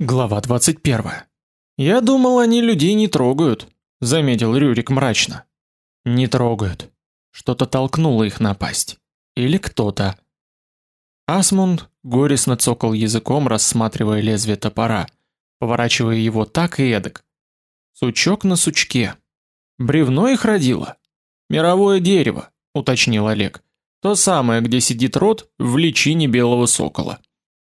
Глава 21. Я думал, они людей не трогают, заметил Рюрик мрачно. Не трогают. Что-то толкнуло их напасть. Или кто-то. Асмунд горестно цокал языком, рассматривая лезвие топора, поворачивая его так и эдак. Сучок на сучке. Бревно их родило. Мировое дерево, уточнил Олег. То самое, где сидит род в личине белого сокола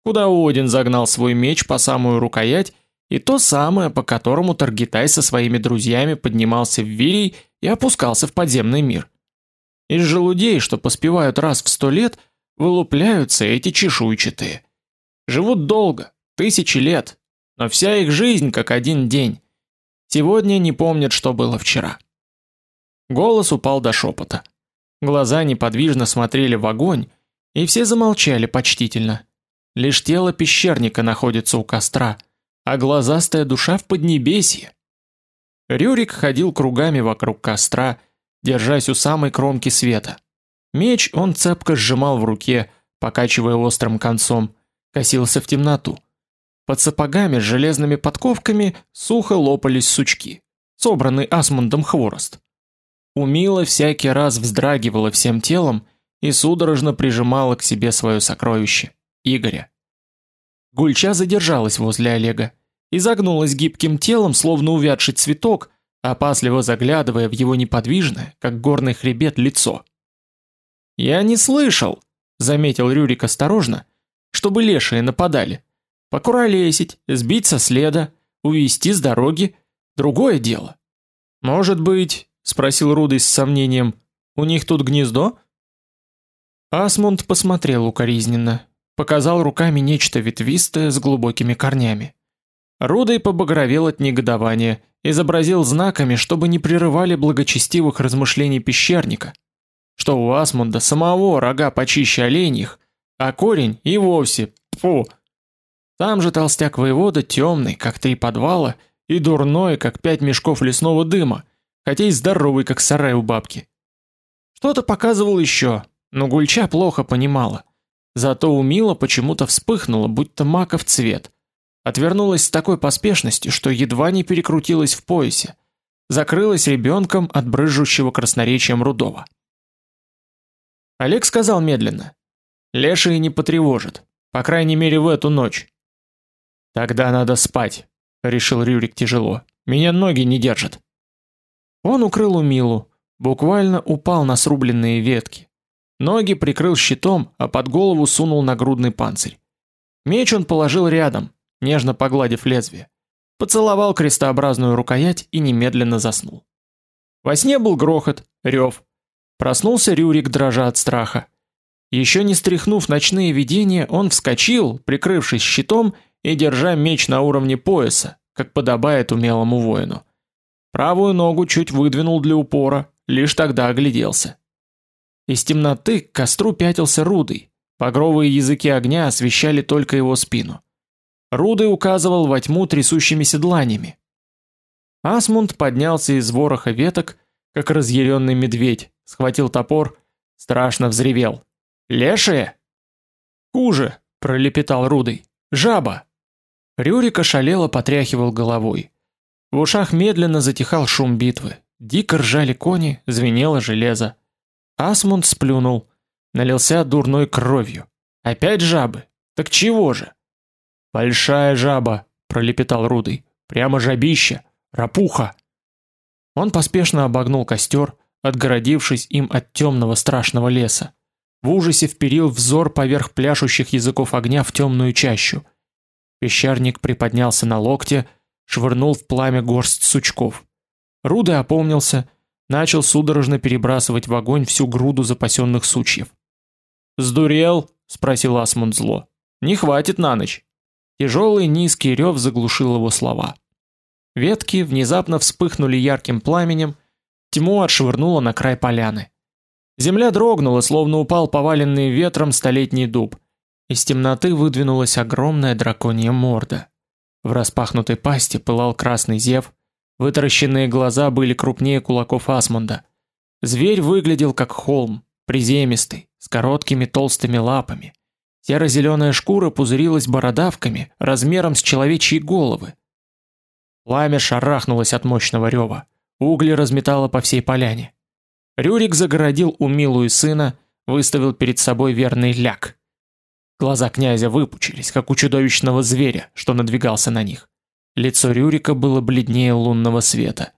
куда Один загнал свой меч по самую рукоять, и то самое, по которому Таргитай со своими друзьями поднимался в Вирий и опускался в подземный мир. Из желудей, что поспевают раз в сто лет, вылупляются эти чешуйчатые. Живут долго, тысячи лет, но вся их жизнь как один день. Сегодня не помнят, что было вчера. Голос упал до шепота. Глаза неподвижно смотрели в огонь, и все замолчали почтительно. Лишь тело пещерника находится у костра, а глазастая душа в поднебесье. Рюрик ходил кругами вокруг костра, держась у самой кромки света. Меч он цепко сжимал в руке, покачивая острым концом, косился в темноту. Под сапогами с железными подковками сухо лопались сучки, собранный Асмундом хворост. Умила всякий раз вздрагивала всем телом и судорожно прижимала к себе свое сокровище. Игоря. Гульча задержалась возле Олега и загнулась гибким телом, словно увядший цветок, опасливо заглядывая в его неподвижное, как горный хребет, лицо. «Я не слышал», — заметил Рюрик осторожно, — «чтобы лешие нападали. Покуролесить, сбить со следа, увести с дороги — другое дело». «Может быть», — спросил Рудый с сомнением, — «у них тут гнездо?» Асмунд посмотрел укоризненно, показал руками нечто ветвистое с глубокими корнями. Рудой побагровел от негодования, изобразил знаками, чтобы не прерывали благочестивых размышлений пещерника, что у Асмунда самого рога почище оленьих, а корень и вовсе, фу. Там же толстяк воевода темный, как три подвала, и дурной, как пять мешков лесного дыма, хотя и здоровый, как сарай у бабки. Что-то показывал еще, но Гульча плохо понимала. Зато у Мила почему-то вспыхнуло, будто маков цвет. Отвернулась с такой поспешностью, что едва не перекрутилась в поясе. Закрылась ребенком от брызжущего красноречием Рудова. Олег сказал медленно. Лешие не потревожит, по крайней мере в эту ночь. Тогда надо спать, решил Рюрик тяжело. Меня ноги не держат. Он укрыл Умилу, буквально упал на срубленные ветки. Ноги прикрыл щитом, а под голову сунул нагрудный панцирь. Меч он положил рядом, нежно погладив лезвие. Поцеловал крестообразную рукоять и немедленно заснул. Во сне был грохот, рев. Проснулся Рюрик, дрожа от страха. Еще не стряхнув ночные видения, он вскочил, прикрывшись щитом и держа меч на уровне пояса, как подобает умелому воину. Правую ногу чуть выдвинул для упора, лишь тогда огляделся. Из темноты к костру пятился Рудый. Погровые языки огня освещали только его спину. Рудый указывал во тьму трясущимися дланями. Асмунд поднялся из вороха веток, как разъяренный медведь, схватил топор, страшно взревел. «Лешие?» «Хуже!» — пролепетал Рудый. «Жаба!» Рюрик ошалело потряхивал головой. В ушах медленно затихал шум битвы. Дико ржали кони, звенело железо. Асмунд сплюнул, налился дурной кровью. Опять жабы? Так чего же? Большая жаба, пролепетал Рудый. Прямо жабища, рапуха. Он поспешно обогнул костер, отгородившись им от темного страшного леса. В ужасе вперил взор поверх пляшущих языков огня в темную чащу. Пещерник приподнялся на локте, швырнул в пламя горсть сучков. Рудый опомнился, начал судорожно перебрасывать в огонь всю груду запасенных сучьев. "Сдурел?" спросил Асмунд зло. "Не хватит на ночь". Тяжелый низкий рев заглушил его слова. Ветки внезапно вспыхнули ярким пламенем, тьму отшвырнуло на край поляны. Земля дрогнула, словно упал поваленный ветром столетний дуб. Из темноты выдвинулась огромная драконья морда. В распахнутой пасти пылал красный зев, Вытаращенные глаза были крупнее кулаков Асмунда. Зверь выглядел как холм, приземистый, с короткими толстыми лапами. Серо-зеленая шкура пузырилась бородавками размером с человечьи головы. Пламя шарахнулось от мощного рева. Угли разметало по всей поляне. Рюрик загородил умилую сына, выставил перед собой верный ляг. Глаза князя выпучились, как у чудовищного зверя, что надвигался на них. Лицо Рюрика было бледнее лунного света.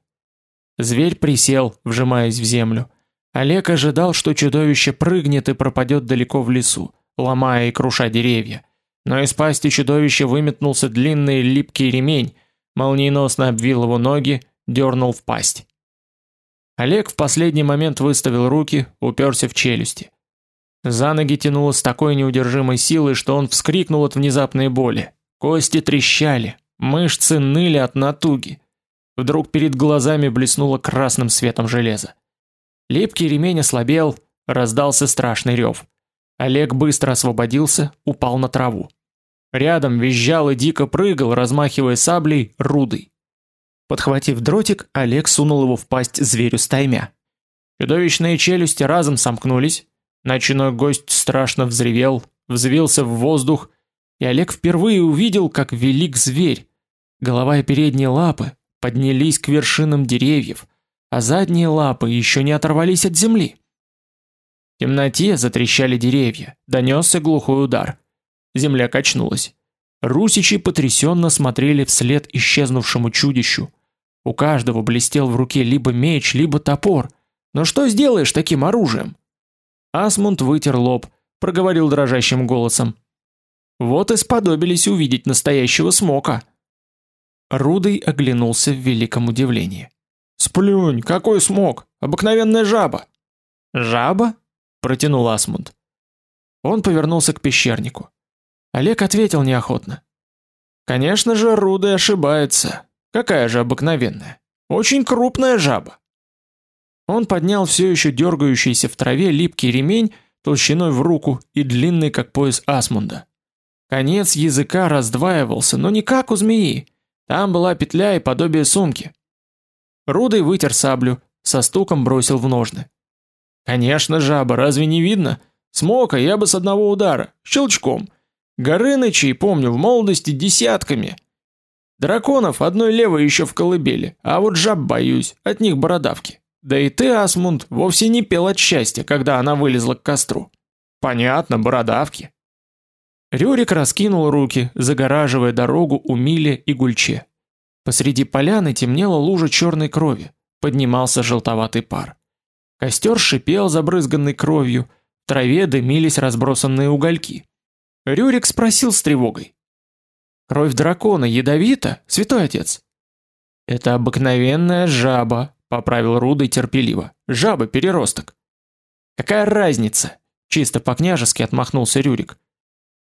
Зверь присел, вжимаясь в землю. Олег ожидал, что чудовище прыгнет и пропадет далеко в лесу, ломая и круша деревья. Но из пасти чудовища выметнулся длинный липкий ремень, молниеносно обвил его ноги, дернул в пасть. Олег в последний момент выставил руки, уперся в челюсти. За ноги тянуло с такой неудержимой силой, что он вскрикнул от внезапной боли. Кости трещали, мышцы ныли от натуги. Вдруг перед глазами блеснуло красным светом железо. Липкий ремень ослабел, раздался страшный рев. Олег быстро освободился, упал на траву. Рядом визжал и дико прыгал, размахивая саблей, рудый. Подхватив дротик, Олег сунул его в пасть зверю стаймя. Чудовищные челюсти разом сомкнулись, ночной гость страшно взревел, взвился в воздух, и Олег впервые увидел, как велик зверь. Голова и передние лапы поднялись к вершинам деревьев, а задние лапы еще не оторвались от земли. В темноте затрещали деревья, донесся глухой удар. Земля качнулась. Русичи потрясенно смотрели вслед исчезнувшему чудищу. У каждого блестел в руке либо меч, либо топор. Но что сделаешь таким оружием? Асмунд вытер лоб, проговорил дрожащим голосом: "Вот и сподобились увидеть настоящего смока". Рудый оглянулся в великом удивлении. "Сплюнь, какой смок? Обыкновенная жаба". "Жаба?" протянул Асмунд. Он повернулся к пещернику. Олег ответил неохотно. Конечно же, Рудый ошибается. Какая же обыкновенная? Очень крупная жаба. Он поднял все еще дергающийся в траве липкий ремень толщиной в руку и длинный как пояс Асмунда. Конец языка раздваивался, но не как у змеи. Там была петля и подобие сумки. Рудый вытер саблю, со стуком бросил в ножны. Конечно, жаба, разве не видно? Смока я бы с одного удара, щелчком. Горынычей помню в молодости десятками. Драконов одной левой еще в колыбели, а вот жаб боюсь, от них бородавки. Да и ты, Асмунд, вовсе не пел от счастья, когда она вылезла к костру. Понятно, бородавки. Рюрик раскинул руки, загораживая дорогу у Миле и Гульче. Посреди поляны темнела лужа черной крови, поднимался желтоватый пар. Костер шипел, забрызганный кровью, в траве дымились разбросанные угольки. Рюрик спросил с тревогой: Кровь дракона ядовита, святой отец. Это обыкновенная жаба, поправил Рудый терпеливо. Жаба-переросток. Какая разница? Чисто по-княжески отмахнулся Рюрик.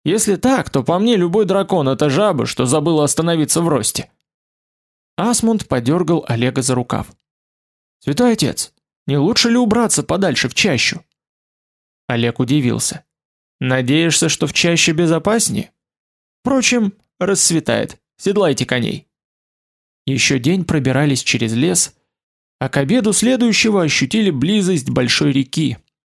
Если так, то по мне любой дракон это жаба, что забыла остановиться в росте. Асмунд подергал Олега за рукав. Святой отец, не лучше ли убраться подальше в чащу? Олег удивился. Надеешься, что в чаще безопаснее? Впрочем, Рассветает. Седлайте коней. Еще день пробирались через лес, а к обеду следующего ощутили близость большой реки.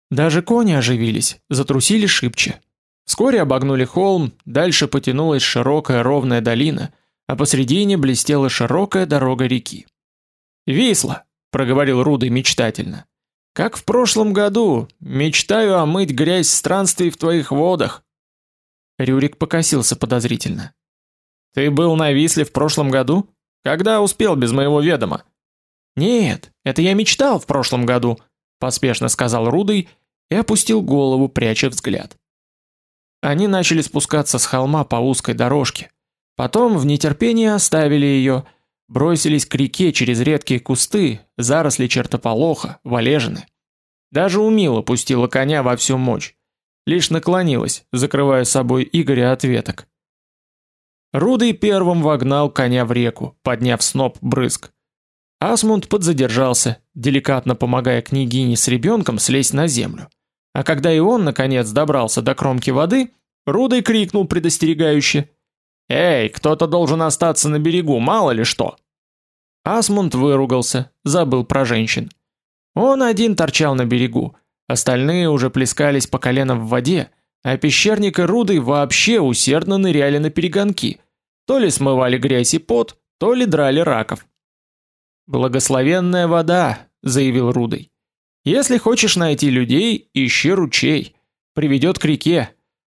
Даже кони оживились, затрусили шибче. Вскоре обогнули холм, дальше потянулась широкая ровная долина, а посредине блестела широкая дорога реки. "Висла", проговорил Рудый мечтательно. "Как в прошлом году, мечтаю омыть грязь странствий в твоих водах". Рюрик покосился подозрительно. Ты был на Висле в прошлом году? Когда успел без моего ведома? Нет, это я мечтал в прошлом году, поспешно сказал Рудый и опустил голову, пряча взгляд. Они начали спускаться с холма по узкой дорожке. Потом в нетерпении оставили ее, бросились к реке через редкие кусты, заросли чертополоха, валежины. Даже Умила пустила коня во всю мощь, лишь наклонилась, закрывая собой Игоря от веток. Рудый первым вогнал коня в реку, подняв сноп брызг. Асмунд подзадержался, деликатно помогая княгине с ребенком слезть на землю. А когда и он наконец добрался до кромки воды, Рудый крикнул предостерегающе: "Эй, кто-то должен остаться на берегу, мало ли что!" Асмунд выругался, забыл про женщин. Он один торчал на берегу, остальные уже плескались по колено в воде, А пещерник и Рудый вообще усердно ныряли на перегонки. То ли смывали грязь и пот, то ли драли раков. «Благословенная вода», — заявил Рудый. «Если хочешь найти людей, ищи ручей. Приведет к реке.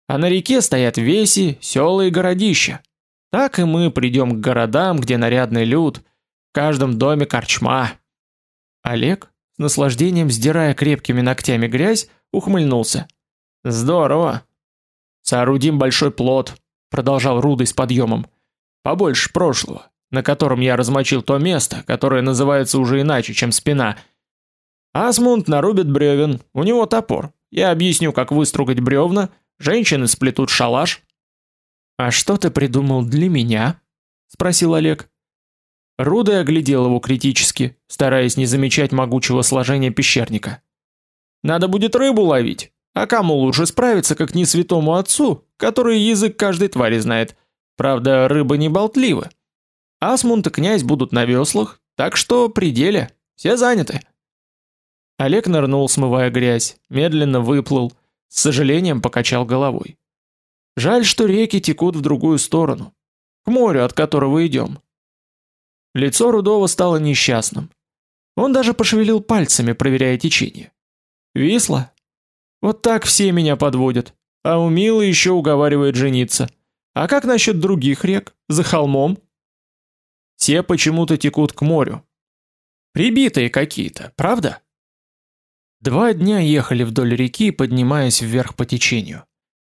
А на реке стоят веси, села и городища. Так и мы придем к городам, где нарядный люд, в каждом доме корчма». Олег, с наслаждением сдирая крепкими ногтями грязь, ухмыльнулся. «Здорово. Соорудим большой плот», — продолжал Рудый с подъемом. «Побольше прошлого на котором я размочил то место, которое называется уже иначе, чем спина. Асмунд нарубит бревен, у него топор. Я объясню, как выстругать бревна, женщины сплетут шалаш. А что ты придумал для меня? спросил Олег. Рудой оглядел его критически, стараясь не замечать могучего сложения пещерника. Надо будет рыбу ловить. А кому лучше справиться, как не святому отцу, который язык каждой твари знает. Правда, рыба не болтлива. Асмунд и князь будут на веслах, так что при деле, все заняты. Олег нырнул, смывая грязь, медленно выплыл, с сожалением покачал головой. Жаль, что реки текут в другую сторону, к морю, от которого идем. Лицо Рудова стало несчастным. Он даже пошевелил пальцами, проверяя течение. Висло. Вот так все меня подводят. А у Милы еще уговаривает жениться. А как насчет других рек? За холмом? Те почему-то текут к морю. Прибитые какие-то, правда? Два дня ехали вдоль реки, поднимаясь вверх по течению.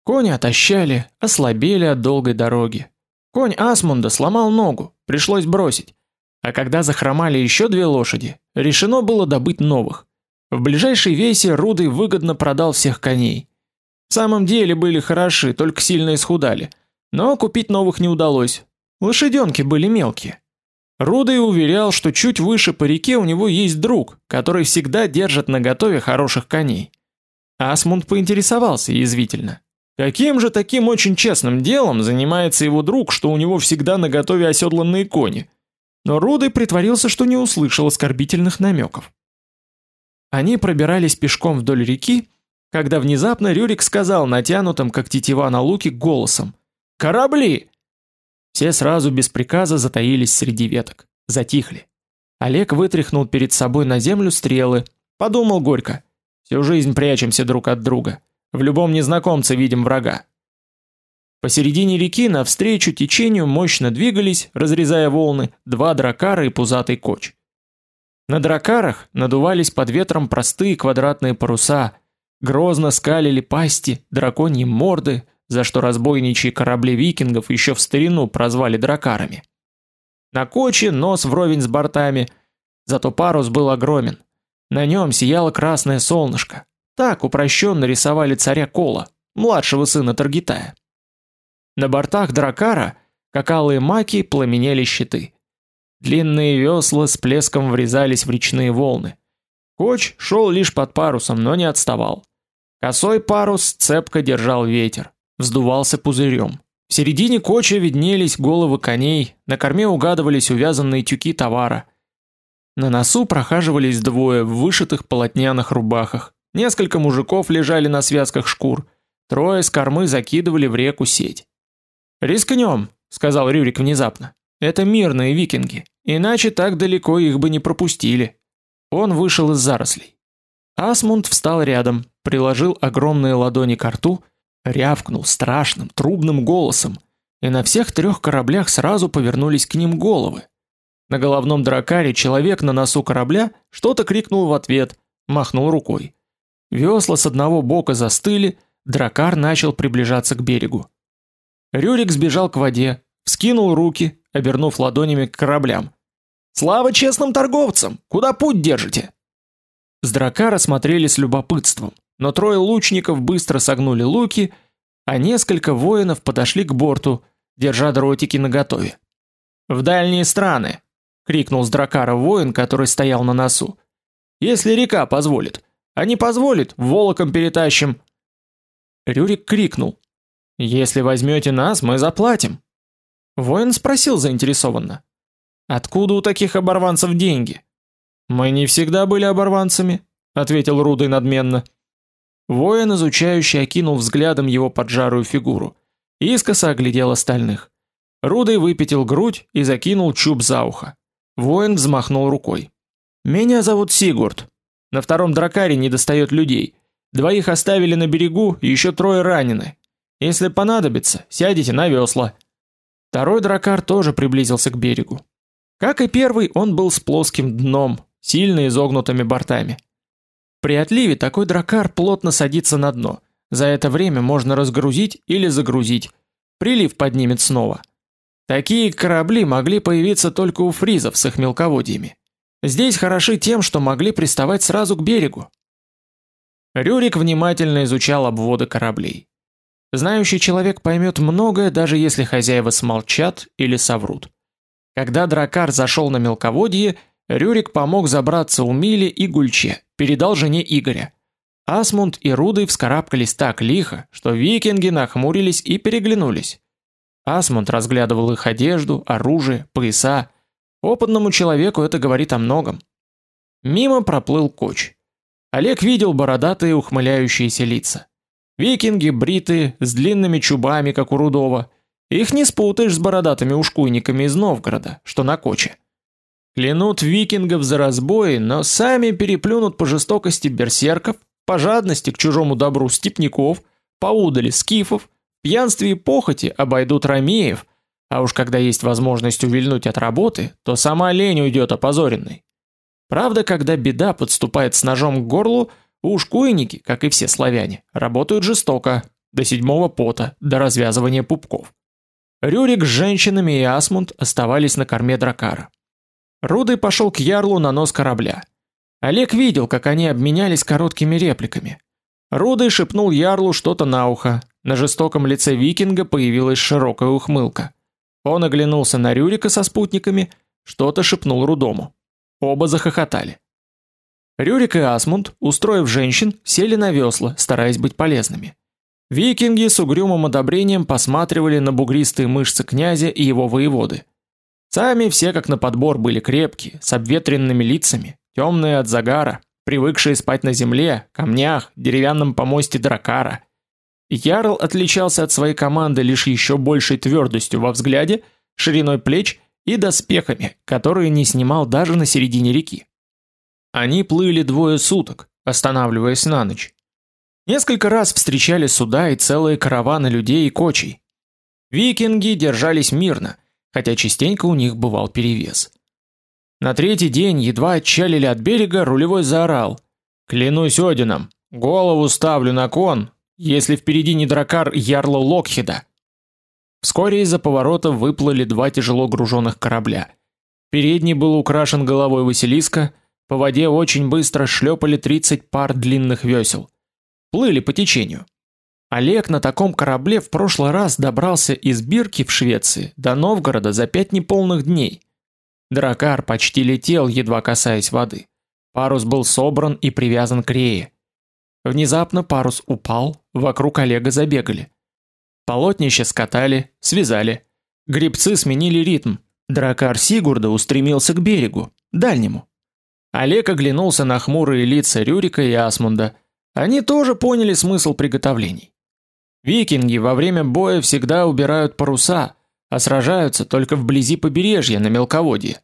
Кони отощали, ослабели от долгой дороги. Конь Асмунда сломал ногу, пришлось бросить. А когда захромали еще две лошади, решено было добыть новых. В ближайшей весе Рудый выгодно продал всех коней. В самом деле были хороши, только сильно исхудали. Но купить новых не удалось. Лошаденки были мелкие. Рудой уверял, что чуть выше по реке у него есть друг, который всегда держит наготове хороших коней. Асмунд поинтересовался язвительно. Каким же таким очень честным делом занимается его друг, что у него всегда наготове оседланные кони? Но Рудой притворился, что не услышал оскорбительных намеков. Они пробирались пешком вдоль реки, когда внезапно Рюрик сказал натянутым, как тетива на луке, голосом «Корабли!» Все сразу без приказа затаились среди веток, затихли. Олег вытряхнул перед собой на землю стрелы, подумал горько. Всю жизнь прячемся друг от друга. В любом незнакомце видим врага. Посередине реки навстречу течению мощно двигались, разрезая волны, два дракара и пузатый коч. На дракарах надувались под ветром простые квадратные паруса, грозно скалили пасти, драконьи морды, за что разбойничьи корабли викингов еще в старину прозвали дракарами. На коче нос вровень с бортами, зато парус был огромен. На нем сияло красное солнышко. Так упрощенно рисовали царя Кола, младшего сына Таргитая. На бортах дракара, как алые маки, пламенели щиты. Длинные весла с плеском врезались в речные волны. Коч шел лишь под парусом, но не отставал. Косой парус цепко держал ветер вздувался пузырем. В середине коча виднелись головы коней, на корме угадывались увязанные тюки товара. На носу прохаживались двое в вышитых полотняных рубахах. Несколько мужиков лежали на связках шкур. Трое с кормы закидывали в реку сеть. «Рискнем», — сказал Рюрик внезапно. «Это мирные викинги, иначе так далеко их бы не пропустили». Он вышел из зарослей. Асмунд встал рядом, приложил огромные ладони к рту рявкнул страшным трубным голосом, и на всех трех кораблях сразу повернулись к ним головы. На головном дракаре человек на носу корабля что-то крикнул в ответ, махнул рукой. Весла с одного бока застыли, дракар начал приближаться к берегу. Рюрик сбежал к воде, вскинул руки, обернув ладонями к кораблям. Слава честным торговцам! Куда путь держите? С дракара смотрели с любопытством но трое лучников быстро согнули луки, а несколько воинов подошли к борту, держа дротики наготове. "В дальние страны!" крикнул с дракара воин, который стоял на носу. "Если река позволит, а не позволит, волоком перетащим". Рюрик крикнул: "Если возьмете нас, мы заплатим". Воин спросил заинтересованно: "Откуда у таких оборванцев деньги?" "Мы не всегда были оборванцами", ответил Рудый надменно. Воин, изучающий, окинул взглядом его поджарую фигуру. Искоса оглядел остальных. Рудый выпятил грудь и закинул чуб за ухо. Воин взмахнул рукой. «Меня зовут Сигурд. На втором дракаре не достает людей. Двоих оставили на берегу, еще трое ранены. Если понадобится, сядете на весла». Второй дракар тоже приблизился к берегу. Как и первый, он был с плоским дном, сильно изогнутыми бортами. При отливе такой дракар плотно садится на дно. За это время можно разгрузить или загрузить. Прилив поднимет снова. Такие корабли могли появиться только у фризов с их мелководьями. Здесь хороши тем, что могли приставать сразу к берегу. Рюрик внимательно изучал обводы кораблей. Знающий человек поймет многое, даже если хозяева смолчат или соврут. Когда дракар зашел на мелководье, Рюрик помог забраться Умиле и Гульче, передал жене Игоря. Асмунд и Рудый вскарабкались так лихо, что викинги нахмурились и переглянулись. Асмунд разглядывал их одежду, оружие, пояса. Опытному человеку это говорит о многом. Мимо проплыл коч. Олег видел бородатые ухмыляющиеся лица. Викинги бритые, с длинными чубами, как у Рудова. Их не спутаешь с бородатыми ушкуйниками из Новгорода, что на коче. Клянут викингов за разбои, но сами переплюнут по жестокости берсерков, по жадности к чужому добру степняков, по удали скифов, пьянстве и похоти обойдут ромеев, а уж когда есть возможность увильнуть от работы, то сама лень уйдет опозоренной. Правда, когда беда подступает с ножом к горлу, ушкуйники, как и все славяне, работают жестоко, до седьмого пота, до развязывания пупков. Рюрик с женщинами и Асмунд оставались на корме дракара. Рудый пошел к ярлу на нос корабля. Олег видел, как они обменялись короткими репликами. Рудый шепнул ярлу что-то на ухо. На жестоком лице викинга появилась широкая ухмылка. Он оглянулся на Рюрика со спутниками, что-то шепнул Рудому. Оба захохотали. Рюрик и Асмунд, устроив женщин, сели на весла, стараясь быть полезными. Викинги с угрюмым одобрением посматривали на бугристые мышцы князя и его воеводы. Сами все как на подбор были крепкие, с обветренными лицами, темные от загара, привыкшие спать на земле, камнях, деревянном помосте дракара. Ярл отличался от своей команды лишь еще большей твердостью во взгляде, шириной плеч и доспехами, которые не снимал даже на середине реки. Они плыли двое суток, останавливаясь на ночь. Несколько раз встречали суда и целые караваны людей и кочей. Викинги держались мирно, хотя частенько у них бывал перевес. На третий день едва отчалили от берега, рулевой заорал: "Клянусь Одином, голову ставлю на кон, если впереди не дракар ярла Локхида". Вскоре из-за поворота выплыли два тяжело груженных корабля. Передний был украшен головой Василиска, по воде очень быстро шлепали 30 пар длинных весел. Плыли по течению. Олег на таком корабле в прошлый раз добрался из Бирки в Швеции до Новгорода за пять неполных дней. Дракар почти летел, едва касаясь воды. Парус был собран и привязан к рее. Внезапно парус упал, вокруг Олега забегали. Полотнище скатали, связали. Гребцы сменили ритм. Дракар Сигурда устремился к берегу, дальнему. Олег оглянулся на хмурые лица Рюрика и Асмунда. Они тоже поняли смысл приготовлений. Викинги во время боя всегда убирают паруса, а сражаются только вблизи побережья на мелководье.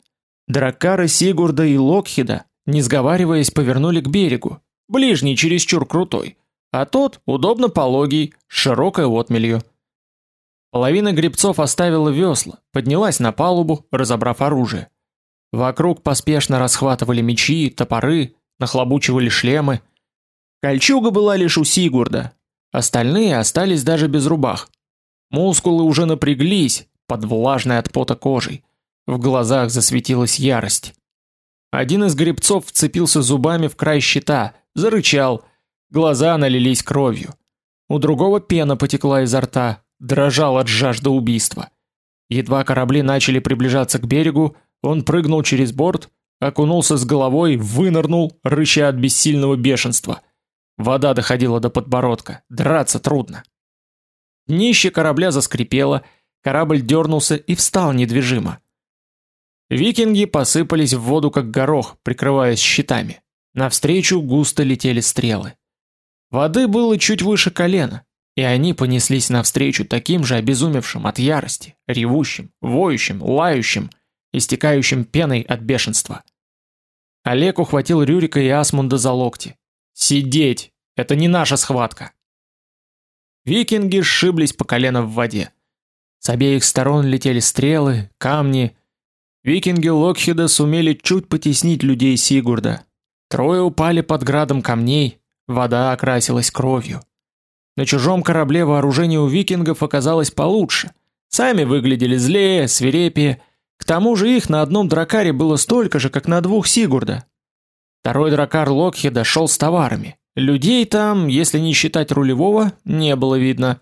Драккары Сигурда и Локхида, не сговариваясь, повернули к берегу, ближний чересчур крутой, а тот удобно пологий, с широкой отмелью. Половина гребцов оставила весла, поднялась на палубу, разобрав оружие. Вокруг поспешно расхватывали мечи, топоры, нахлобучивали шлемы. Кольчуга была лишь у Сигурда, Остальные остались даже без рубах. Мускулы уже напряглись под влажной от пота кожей. В глазах засветилась ярость. Один из гребцов вцепился зубами в край щита, зарычал. Глаза налились кровью. У другого пена потекла изо рта, дрожал от жажды убийства. Едва корабли начали приближаться к берегу, он прыгнул через борт, окунулся с головой, вынырнул, рыча от бессильного бешенства. Вода доходила до подбородка, драться трудно. Днище корабля заскрипело, корабль дернулся и встал недвижимо. Викинги посыпались в воду как горох, прикрываясь щитами. Навстречу густо летели стрелы. Воды было чуть выше колена, и они понеслись навстречу таким же обезумевшим от ярости, ревущим, воющим, лающим, истекающим пеной от бешенства. Олег ухватил Рюрика и Асмунда за локти. «Сидеть! Это не наша схватка!» Викинги сшиблись по колено в воде. С обеих сторон летели стрелы, камни. Викинги Локхеда сумели чуть потеснить людей Сигурда. Трое упали под градом камней, вода окрасилась кровью. На чужом корабле вооружение у викингов оказалось получше. Сами выглядели злее, свирепее. К тому же их на одном дракаре было столько же, как на двух Сигурда. Второй дракар Локхеда шел с товарами. Людей там, если не считать рулевого, не было видно.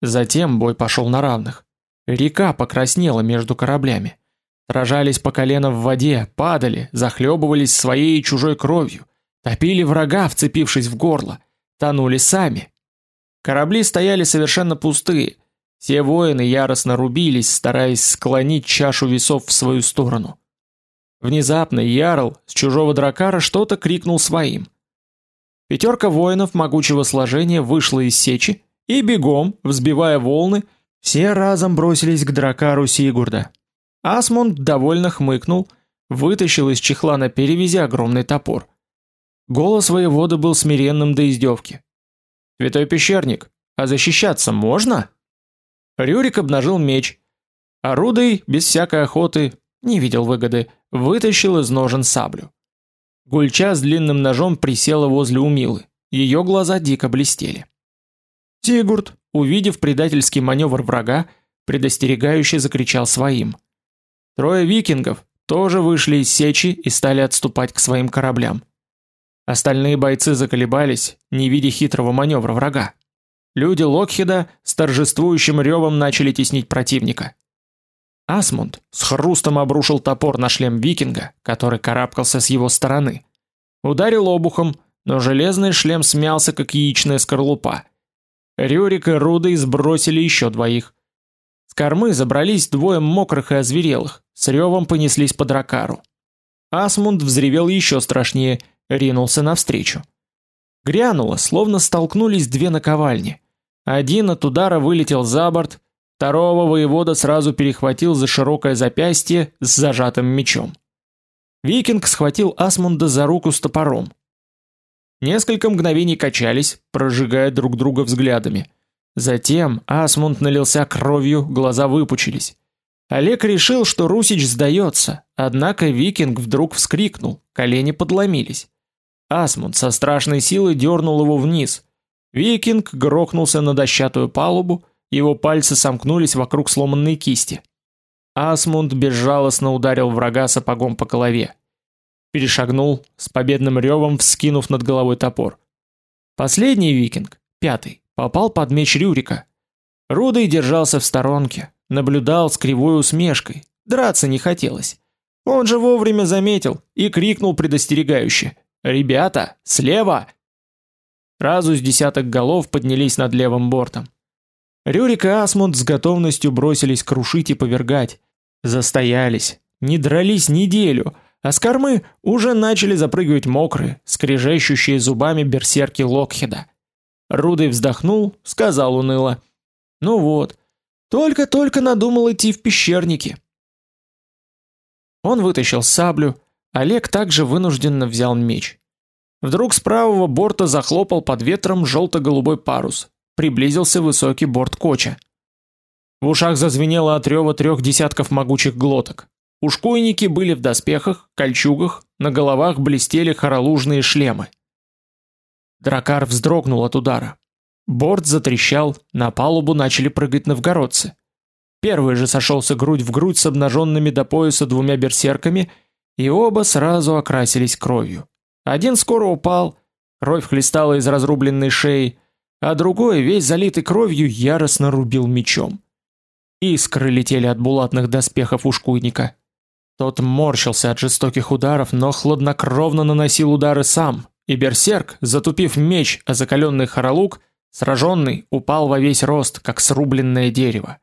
Затем бой пошел на равных. Река покраснела между кораблями. Сражались по колено в воде, падали, захлебывались своей и чужой кровью, топили врага, вцепившись в горло, тонули сами. Корабли стояли совершенно пустые. Все воины яростно рубились, стараясь склонить чашу весов в свою сторону. Внезапно ярл с чужого дракара что-то крикнул своим. Пятерка воинов могучего сложения вышла из сечи и бегом, взбивая волны, все разом бросились к дракару Сигурда. Асмунд довольно хмыкнул, вытащил из чехла на перевязи огромный топор. Голос воевода был смиренным до издевки. «Святой пещерник, а защищаться можно?» Рюрик обнажил меч. а Рудой, без всякой охоты, не видел выгоды, вытащил из ножен саблю. Гульча с длинным ножом присела возле Умилы. Ее глаза дико блестели. Сигурд, увидев предательский маневр врага, предостерегающе закричал своим. Трое викингов тоже вышли из сечи и стали отступать к своим кораблям. Остальные бойцы заколебались, не видя хитрого маневра врага. Люди Локхеда с торжествующим ревом начали теснить противника. Асмунд с хрустом обрушил топор на шлем викинга, который карабкался с его стороны. Ударил обухом, но железный шлем смялся, как яичная скорлупа. Рюрик и Рудой сбросили еще двоих. С кормы забрались двое мокрых и озверелых, с ревом понеслись по дракару. Асмунд взревел еще страшнее, ринулся навстречу. Грянуло, словно столкнулись две наковальни. Один от удара вылетел за борт, Второго воевода сразу перехватил за широкое запястье с зажатым мечом. Викинг схватил Асмунда за руку с топором. Несколько мгновений качались, прожигая друг друга взглядами. Затем Асмунд налился кровью, глаза выпучились. Олег решил, что Русич сдается, однако Викинг вдруг вскрикнул, колени подломились. Асмунд со страшной силой дернул его вниз. Викинг грохнулся на дощатую палубу, его пальцы сомкнулись вокруг сломанной кисти. Асмунд безжалостно ударил врага сапогом по голове. Перешагнул, с победным ревом вскинув над головой топор. Последний викинг, пятый, попал под меч Рюрика. Рудый держался в сторонке, наблюдал с кривой усмешкой. Драться не хотелось. Он же вовремя заметил и крикнул предостерегающе: "Ребята, слева!" Сразу с десяток голов поднялись над левым бортом. Рюрик и Асмунд с готовностью бросились крушить и повергать. Застоялись, не дрались неделю, а с кормы уже начали запрыгивать мокрые, скрежещущие зубами берсерки Локхеда. Рудый вздохнул, сказал уныло: "Ну вот, только-только надумал идти в пещерники". Он вытащил саблю, Олег также вынужденно взял меч. Вдруг с правого борта захлопал под ветром желто голубой парус приблизился высокий борт коча. В ушах зазвенело от рева трех десятков могучих глоток. Ушкуйники были в доспехах, кольчугах, на головах блестели хоролужные шлемы. Дракар вздрогнул от удара. Борт затрещал, на палубу начали прыгать новгородцы. Первый же сошелся грудь в грудь с обнаженными до пояса двумя берсерками, и оба сразу окрасились кровью. Один скоро упал, кровь хлестала из разрубленной шеи, а другой, весь залитый кровью, яростно рубил мечом. Искры летели от булатных доспехов ушкуйника. Тот морщился от жестоких ударов, но хладнокровно наносил удары сам, и берсерк, затупив меч о закаленный хоролук, сраженный, упал во весь рост, как срубленное дерево.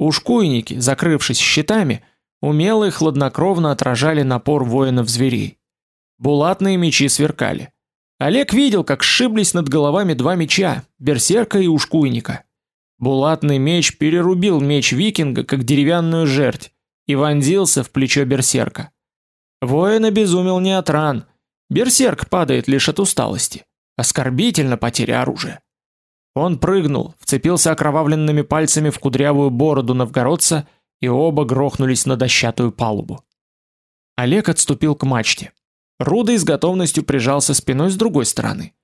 Ушкуйники, закрывшись щитами, умело и хладнокровно отражали напор воинов-зверей. Булатные мечи сверкали. Олег видел, как сшиблись над головами два меча, берсерка и ушкуйника. Булатный меч перерубил меч викинга, как деревянную жерть, и вонзился в плечо берсерка. Воин обезумел не от ран. Берсерк падает лишь от усталости. Оскорбительно потеря оружия. Он прыгнул, вцепился окровавленными пальцами в кудрявую бороду новгородца, и оба грохнулись на дощатую палубу. Олег отступил к мачте. Рудой с готовностью прижался спиной с другой стороны.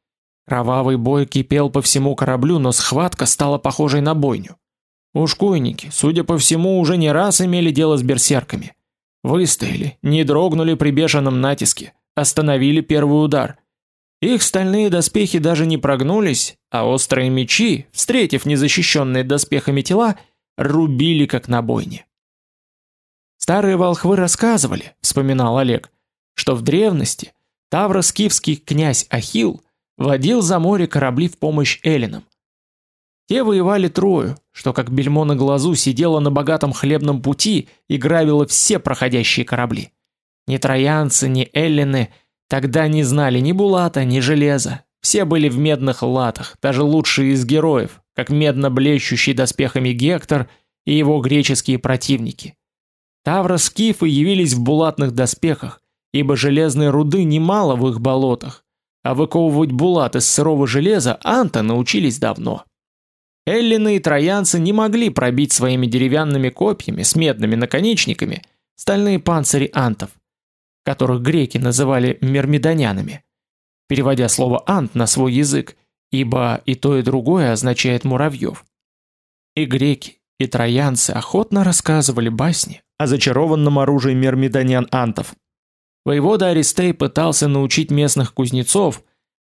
Кровавый бой кипел по всему кораблю, но схватка стала похожей на бойню. Ушкуйники, судя по всему, уже не раз имели дело с берсерками. Выстояли, не дрогнули при бешеном натиске, остановили первый удар. Их стальные доспехи даже не прогнулись, а острые мечи, встретив незащищенные доспехами тела, рубили как на бойне. Старые волхвы рассказывали, вспоминал Олег, что в древности тавро-скифский князь Ахилл водил за море корабли в помощь эллинам. Те воевали Трою, что как бельмо на глазу сидело на богатом хлебном пути и грабило все проходящие корабли. Ни троянцы, ни эллины тогда не знали ни булата, ни железа. Все были в медных латах, даже лучшие из героев, как медно блещущий доспехами Гектор и его греческие противники. Тавро-скифы явились в булатных доспехах, ибо железной руды немало в их болотах, а выковывать булат из сырого железа анты научились давно. Эллины и троянцы не могли пробить своими деревянными копьями с медными наконечниками стальные панцири антов, которых греки называли мирмидонянами, переводя слово ант на свой язык, ибо и то и другое означает муравьев. И греки, и троянцы охотно рассказывали басни о зачарованном оружии мирмидонян антов. Воевода Аристей пытался научить местных кузнецов,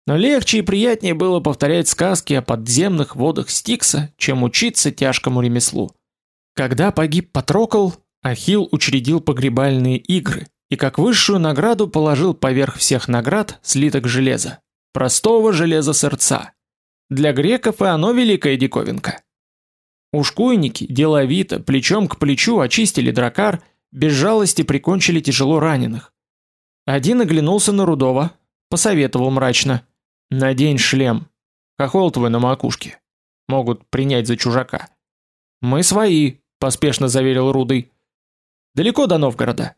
но легче и приятнее было повторять сказки о подземных водах Стикса, чем учиться тяжкому ремеслу. Когда погиб Патрокл, Ахилл учредил погребальные игры и как высшую награду положил поверх всех наград слиток железа, простого железа сердца. Для греков и оно великая диковинка. Ушкуйники деловито, плечом к плечу очистили дракар, без жалости прикончили тяжело раненых. Один оглянулся на Рудова, посоветовал мрачно: "Надень шлем. Хохол твой на макушке. Могут принять за чужака". "Мы свои", поспешно заверил Рудый. "Далеко до Новгорода.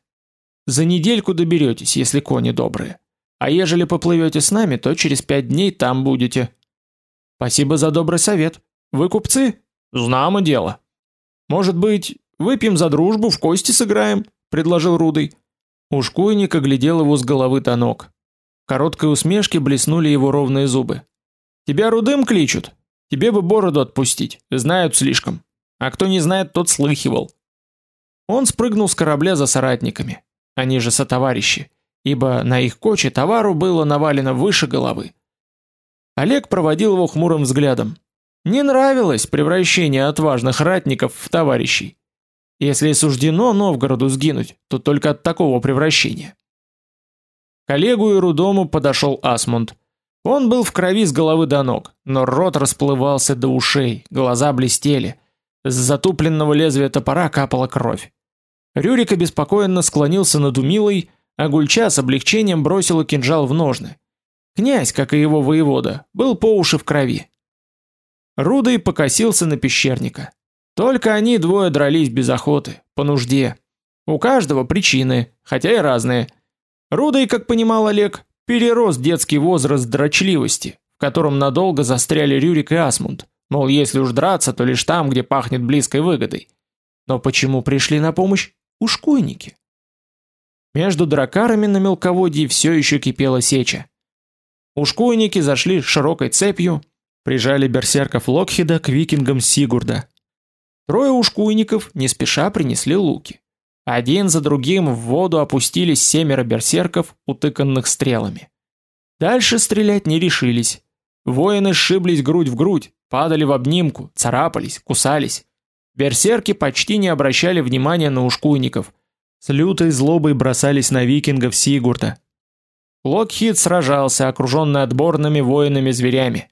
За недельку доберетесь, если кони добрые. А ежели поплывете с нами, то через пять дней там будете". "Спасибо за добрый совет. Вы купцы?" Знамо дело. Может быть, выпьем за дружбу, в кости сыграем, предложил Рудый. Ушкуйник оглядел его с головы до ног. В короткой усмешке блеснули его ровные зубы. Тебя Рудым кличут. Тебе бы бороду отпустить. Знают слишком. А кто не знает, тот слыхивал. Он спрыгнул с корабля за соратниками. Они же сотоварищи, ибо на их коче товару было навалено выше головы. Олег проводил его хмурым взглядом. Не нравилось превращение отважных ратников в товарищей. Если суждено Новгороду сгинуть, то только от такого превращения. К Олегу и Рудому подошел Асмунд. Он был в крови с головы до ног, но рот расплывался до ушей, глаза блестели. С затупленного лезвия топора капала кровь. Рюрик обеспокоенно склонился над Умилой, а Гульча с облегчением бросила кинжал в ножны. Князь, как и его воевода, был по уши в крови. Рудый покосился на пещерника. Только они двое дрались без охоты, по нужде. У каждого причины, хотя и разные. Рудый, как понимал Олег, перерос детский возраст дрочливости, в котором надолго застряли Рюрик и Асмунд. Мол, если уж драться, то лишь там, где пахнет близкой выгодой. Но почему пришли на помощь ушкуйники? Между дракарами на мелководье все еще кипела сеча. Ушкуйники зашли широкой цепью, прижали берсерков Локхида к викингам Сигурда. Трое ушкуйников не спеша принесли луки. Один за другим в воду опустились семеро берсерков, утыканных стрелами. Дальше стрелять не решились. Воины сшиблись грудь в грудь, падали в обнимку, царапались, кусались. Берсерки почти не обращали внимания на ушкуйников. С лютой злобой бросались на викингов Сигурда. Локхид сражался, окруженный отборными воинами-зверями.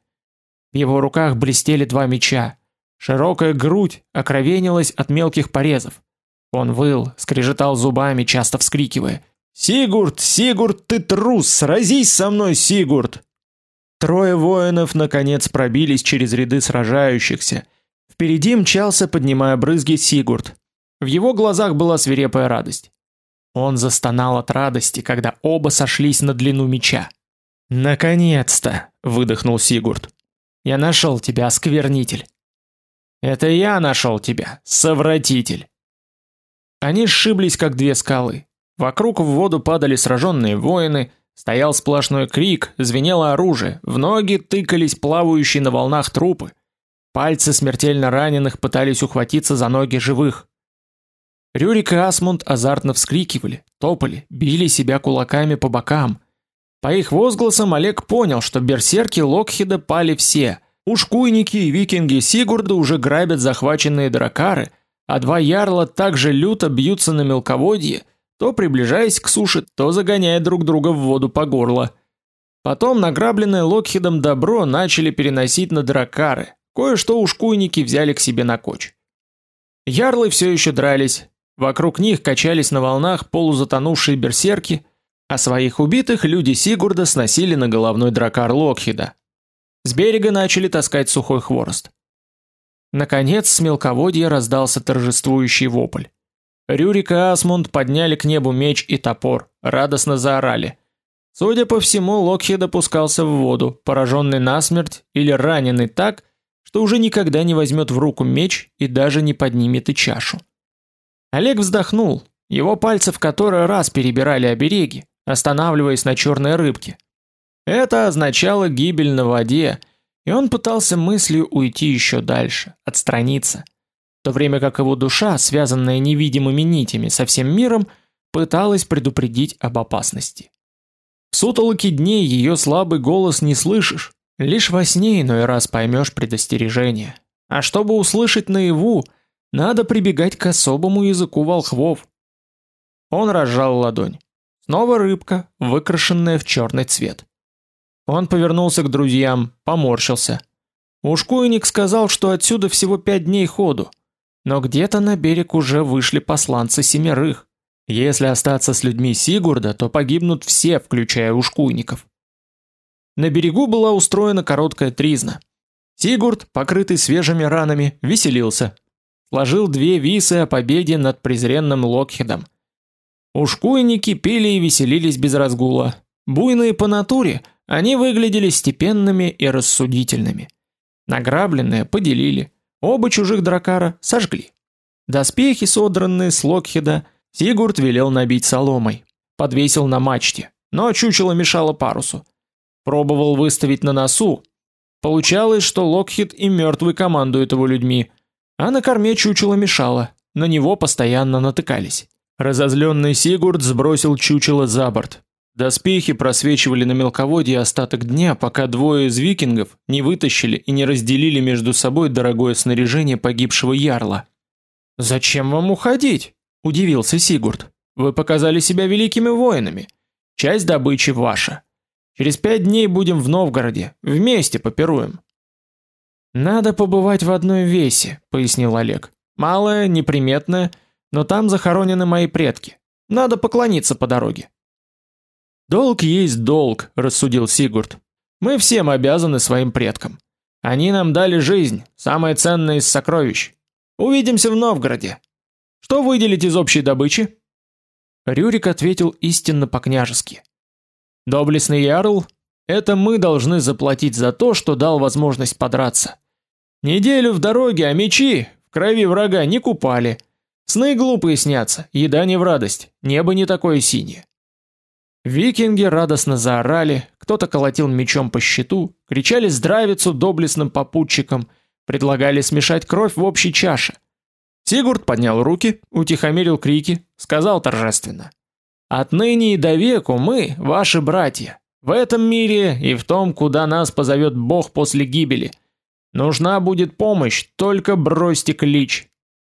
В его руках блестели два меча. Широкая грудь окровенилась от мелких порезов. Он выл, скрежетал зубами, часто вскрикивая: "Сигурд, Сигурд, ты трус, сразись со мной, Сигурд!" Трое воинов наконец пробились через ряды сражающихся. Впереди мчался, поднимая брызги, Сигурд. В его глазах была свирепая радость. Он застонал от радости, когда оба сошлись на длину меча. Наконец-то, выдохнул Сигурд. Я нашел тебя, сквернитель. Это я нашел тебя, совратитель. Они сшиблись как две скалы. Вокруг в воду падали сраженные воины, стоял сплошной крик, звенело оружие, в ноги тыкались плавающие на волнах трупы. Пальцы смертельно раненых пытались ухватиться за ноги живых. Рюрик и Асмунд азартно вскрикивали, топали, били себя кулаками по бокам. По их возгласам Олег понял, что берсерки Локхида пали все. Ушкуйники и викинги Сигурда уже грабят захваченные дракары, а два ярла также люто бьются на мелководье, то приближаясь к суше, то загоняя друг друга в воду по горло. Потом награбленное Локхидом добро начали переносить на дракары. Кое-что ушкуйники взяли к себе на коч. Ярлы все еще дрались, Вокруг них качались на волнах полузатонувшие берсерки, а своих убитых люди Сигурда сносили на головной дракар Локхида. С берега начали таскать сухой хворост. Наконец с мелководья раздался торжествующий вопль. Рюрик и Асмунд подняли к небу меч и топор, радостно заорали. Судя по всему, Локхид опускался в воду, пораженный насмерть или раненый так, что уже никогда не возьмет в руку меч и даже не поднимет и чашу. Олег вздохнул. Его пальцы в который раз перебирали обереги, останавливаясь на черной рыбке. Это означало гибель на воде, и он пытался мыслью уйти еще дальше, отстраниться. В то время как его душа, связанная невидимыми нитями со всем миром, пыталась предупредить об опасности. В сутолоке дней ее слабый голос не слышишь, лишь во сне иной раз поймешь предостережение. А чтобы услышать наяву, надо прибегать к особому языку волхвов. Он разжал ладонь. Снова рыбка, выкрашенная в черный цвет. Он повернулся к друзьям, поморщился. Ушкуйник сказал, что отсюда всего пять дней ходу, но где-то на берег уже вышли посланцы семерых. Если остаться с людьми Сигурда, то погибнут все, включая ушкуйников. На берегу была устроена короткая тризна. Сигурд, покрытый свежими ранами, веселился, сложил две висы о победе над презренным Локхедом. Ушкуйники пили и веселились без разгула. Буйные по натуре, они выглядели степенными и рассудительными. Награбленное поделили, оба чужих дракара сожгли. Доспехи, содранные с Локхеда, Сигурд велел набить соломой, подвесил на мачте, но чучело мешало парусу. Пробовал выставить на носу. Получалось, что Локхед и мертвый командуют его людьми – а на корме чучело мешало, на него постоянно натыкались. Разозленный Сигурд сбросил чучело за борт. Доспехи просвечивали на мелководье остаток дня, пока двое из викингов не вытащили и не разделили между собой дорогое снаряжение погибшего ярла. «Зачем вам уходить?» – удивился Сигурд. «Вы показали себя великими воинами. Часть добычи ваша. Через пять дней будем в Новгороде, вместе попируем. Надо побывать в одной весе, пояснил Олег. Малая, неприметная, но там захоронены мои предки. Надо поклониться по дороге. Долг есть долг, рассудил Сигурд. Мы всем обязаны своим предкам. Они нам дали жизнь, самое ценное из сокровищ. Увидимся в Новгороде. Что выделить из общей добычи? Рюрик ответил истинно по-княжески. Доблестный ярл, это мы должны заплатить за то, что дал возможность подраться. Неделю в дороге, а мечи в крови врага не купали. Сны глупые снятся, еда не в радость, небо не такое синее. Викинги радостно заорали, кто-то колотил мечом по щиту, кричали здравицу доблестным попутчикам, предлагали смешать кровь в общей чаше. Сигурд поднял руки, утихомирил крики, сказал торжественно: "Отныне и до веку мы ваши братья, в этом мире и в том, куда нас позовет Бог после гибели. Нужна будет помощь, только бросьте клич.